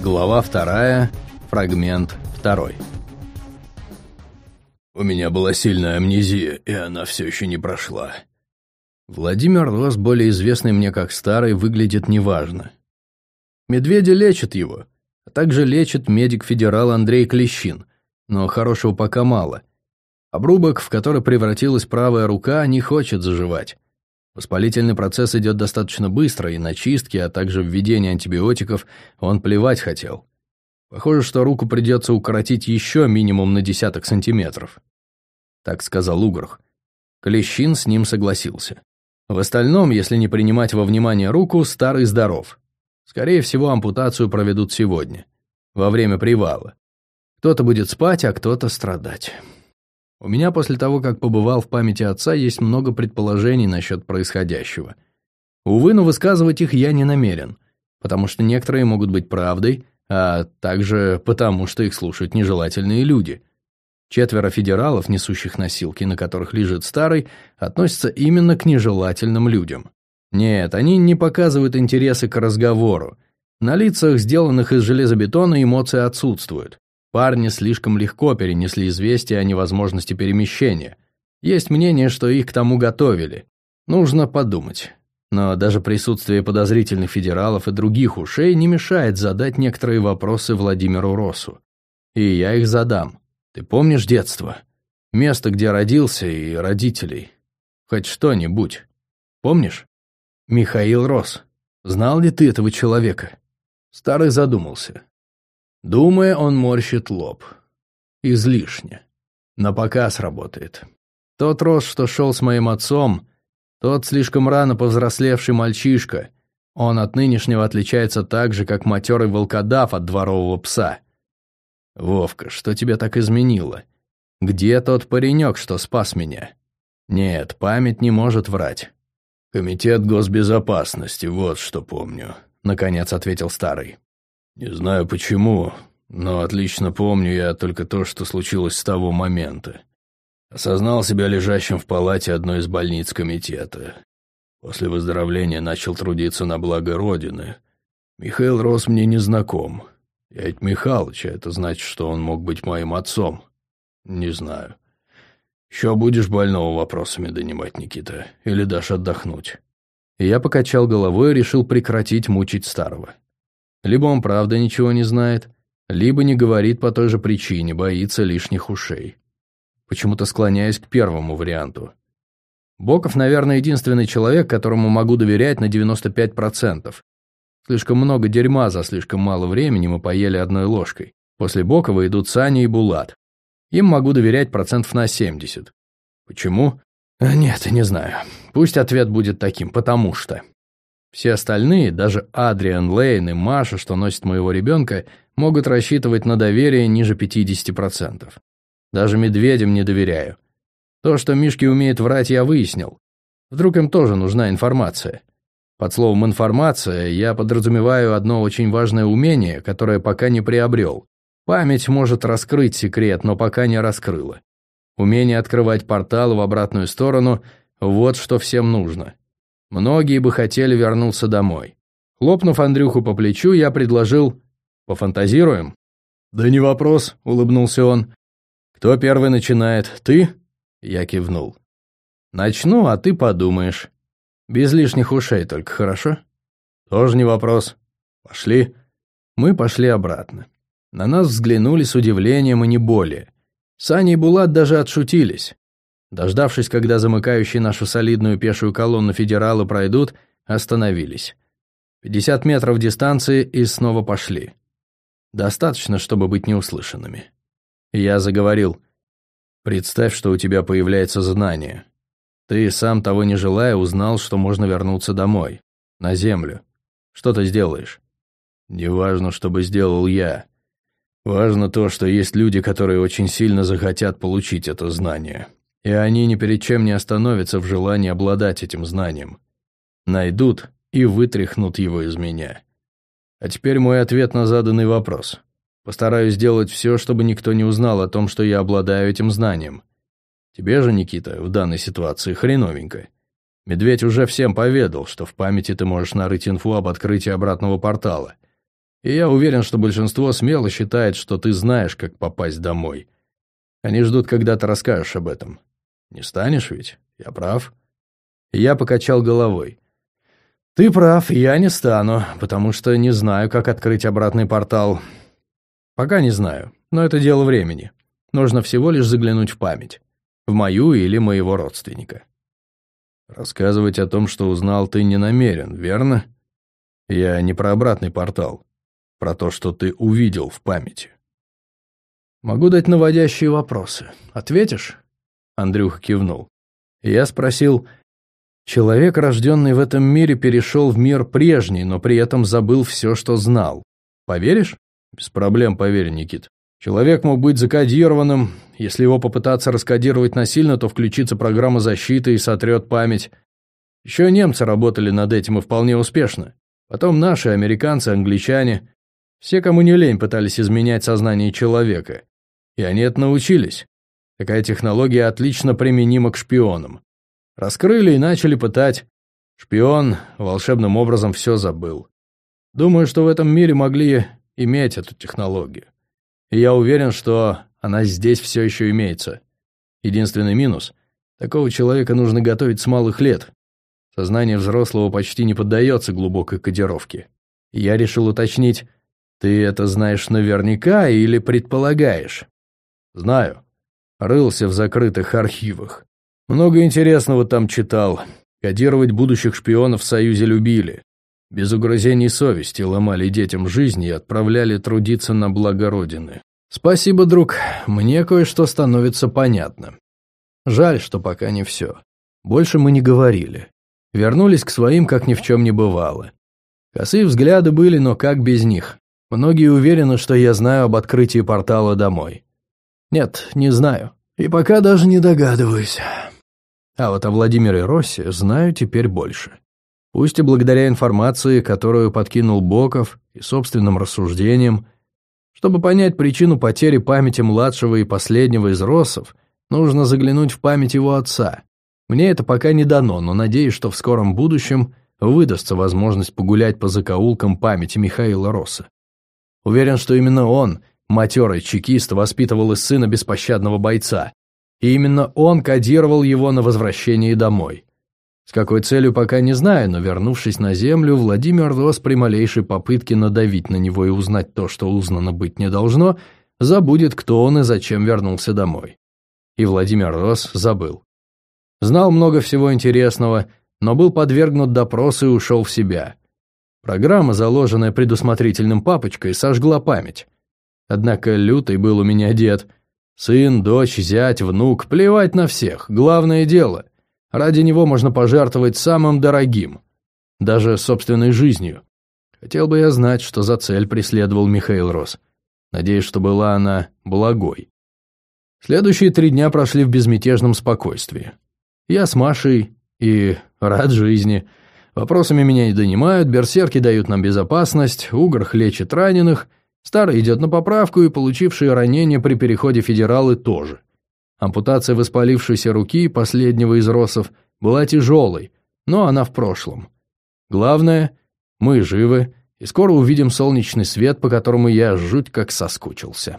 Глава вторая, фрагмент второй. У меня была сильная амнезия, и она все еще не прошла. Владимир Рос, более известный мне как Старый, выглядит неважно. Медведя лечат его, а также лечит медик-федерал Андрей Клещин, но хорошего пока мало. Обрубок, в который превратилась правая рука, не хочет заживать. Воспалительный процесс идет достаточно быстро, и на чистки, а также введение антибиотиков он плевать хотел. Похоже, что руку придется укоротить еще минимум на десяток сантиметров. Так сказал Угрх. Клещин с ним согласился. В остальном, если не принимать во внимание руку, старый здоров. Скорее всего, ампутацию проведут сегодня, во время привала. Кто-то будет спать, а кто-то страдать. У меня после того, как побывал в памяти отца, есть много предположений насчет происходящего. Увы, но высказывать их я не намерен, потому что некоторые могут быть правдой, а также потому, что их слушают нежелательные люди. Четверо федералов, несущих носилки, на которых лежит старый, относятся именно к нежелательным людям. Нет, они не показывают интересы к разговору. На лицах, сделанных из железобетона, эмоции отсутствуют. Парни слишком легко перенесли известие о невозможности перемещения. Есть мнение, что их к тому готовили. Нужно подумать. Но даже присутствие подозрительных федералов и других ушей не мешает задать некоторые вопросы Владимиру Росу. И я их задам. Ты помнишь детство? Место, где родился, и родителей? Хоть что-нибудь. Помнишь? Михаил Рос. Знал ли ты этого человека? Старый задумался. Думая, он морщит лоб. Излишне. На показ работает. Тот рос, что шел с моим отцом, тот слишком рано повзрослевший мальчишка, он от нынешнего отличается так же, как матерый волкодав от дворового пса. Вовка, что тебя так изменило? Где тот паренек, что спас меня? Нет, память не может врать. Комитет госбезопасности, вот что помню, наконец ответил старый. Не знаю почему, но отлично помню я только то, что случилось с того момента. Осознал себя лежащим в палате одной из больниц комитета. После выздоровления начал трудиться на благо Родины. Михаил Рос мне не знаком. Я ведь Михалыч, а это значит, что он мог быть моим отцом. Не знаю. Еще будешь больного вопросами донимать, Никита? Или дашь отдохнуть?» И я покачал головой и решил прекратить мучить старого. Либо он правда ничего не знает, либо не говорит по той же причине, боится лишних ушей. Почему-то склоняюсь к первому варианту. Боков, наверное, единственный человек, которому могу доверять на 95%. Слишком много дерьма за слишком мало времени мы поели одной ложкой. После Бокова идут Саня и Булат. Им могу доверять процентов на 70. Почему? Нет, не знаю. Пусть ответ будет таким, потому что. Все остальные, даже Адриан Лейн и Маша, что носит моего ребенка, могут рассчитывать на доверие ниже 50%. Даже медведям не доверяю. То, что Мишки умеет врать, я выяснил. Вдруг им тоже нужна информация. Под словом «информация» я подразумеваю одно очень важное умение, которое пока не приобрел. Память может раскрыть секрет, но пока не раскрыла. Умение открывать порталы в обратную сторону – вот что всем нужно. Многие бы хотели вернуться домой. Хлопнув Андрюху по плечу, я предложил «Пофантазируем?» «Да не вопрос», — улыбнулся он. «Кто первый начинает? Ты?» Я кивнул. «Начну, а ты подумаешь. Без лишних ушей только, хорошо?» «Тоже не вопрос. Пошли». Мы пошли обратно. На нас взглянули с удивлением и не более. Саня и Булат даже отшутились. Дождавшись, когда замыкающие нашу солидную пешую колонну федералы пройдут, остановились. 50 метров дистанции и снова пошли. Достаточно, чтобы быть неуслышанными. Я заговорил. «Представь, что у тебя появляется знание. Ты, сам того не желая, узнал, что можно вернуться домой, на землю. Что ты сделаешь?» «Не важно, что бы сделал я. Важно то, что есть люди, которые очень сильно захотят получить это знание. И они ни перед чем не остановятся в желании обладать этим знанием. Найдут и вытряхнут его из меня. А теперь мой ответ на заданный вопрос. Постараюсь сделать все, чтобы никто не узнал о том, что я обладаю этим знанием. Тебе же, Никита, в данной ситуации хреновенько. Медведь уже всем поведал, что в памяти ты можешь нарыть инфу об открытии обратного портала. И я уверен, что большинство смело считает, что ты знаешь, как попасть домой. Они ждут, когда ты расскажешь об этом. Не станешь ведь? Я прав?» Я покачал головой. «Ты прав, я не стану, потому что не знаю, как открыть обратный портал. Пока не знаю, но это дело времени. Нужно всего лишь заглянуть в память. В мою или моего родственника». «Рассказывать о том, что узнал, ты не намерен, верно? Я не про обратный портал, про то, что ты увидел в памяти». «Могу дать наводящие вопросы. Ответишь?» Андрюха кивнул. Я спросил, Человек, рожденный в этом мире, перешел в мир прежний, но при этом забыл все, что знал. Поверишь? Без проблем поверь, Никит. Человек мог быть закодированным. Если его попытаться раскодировать насильно, то включится программа защиты и сотрет память. Еще немцы работали над этим и вполне успешно. Потом наши, американцы, англичане. Все, кому не лень, пытались изменять сознание человека. И они это научились. Такая технология отлично применима к шпионам. Раскрыли и начали пытать. Шпион волшебным образом все забыл. Думаю, что в этом мире могли иметь эту технологию. И я уверен, что она здесь все еще имеется. Единственный минус – такого человека нужно готовить с малых лет. Сознание взрослого почти не поддается глубокой кодировке. я решил уточнить, ты это знаешь наверняка или предполагаешь? Знаю. Рылся в закрытых архивах. Много интересного там читал. Кодировать будущих шпионов в Союзе любили. Без угрызений совести ломали детям жизни и отправляли трудиться на благо Родины. Спасибо, друг, мне кое-что становится понятно. Жаль, что пока не все. Больше мы не говорили. Вернулись к своим, как ни в чем не бывало. Косые взгляды были, но как без них? Многие уверены, что я знаю об открытии портала домой. Нет, не знаю. И пока даже не догадываюсь. А вот о Владимире Россе знаю теперь больше. Пусть и благодаря информации, которую подкинул Боков, и собственным рассуждениям, чтобы понять причину потери памяти младшего и последнего из Россов, нужно заглянуть в память его отца. Мне это пока не дано, но надеюсь, что в скором будущем выдастся возможность погулять по закоулкам памяти Михаила Росса. Уверен, что именно он, матерый чекист, воспитывал из сына беспощадного бойца, и именно он кодировал его на возвращении домой. С какой целью пока не знаю, но вернувшись на землю, Владимир Рос при малейшей попытке надавить на него и узнать то, что узнано быть не должно, забудет, кто он и зачем вернулся домой. И Владимир Рос забыл. Знал много всего интересного, но был подвергнут допросу и ушел в себя. Программа, заложенная предусмотрительным папочкой, сожгла память. Однако лютый был у меня дед – Сын, дочь, зять, внук, плевать на всех, главное дело. Ради него можно пожертвовать самым дорогим, даже собственной жизнью. Хотел бы я знать, что за цель преследовал Михаил Рос. Надеюсь, что была она благой. Следующие три дня прошли в безмятежном спокойствии. Я с Машей и рад жизни. Вопросами меня не донимают, берсерки дают нам безопасность, Угр лечит раненых, Старый идет на поправку, и получившие ранения при переходе федералы тоже. Ампутация воспалившейся руки последнего из росов была тяжелой, но она в прошлом. Главное, мы живы, и скоро увидим солнечный свет, по которому я жуть как соскучился.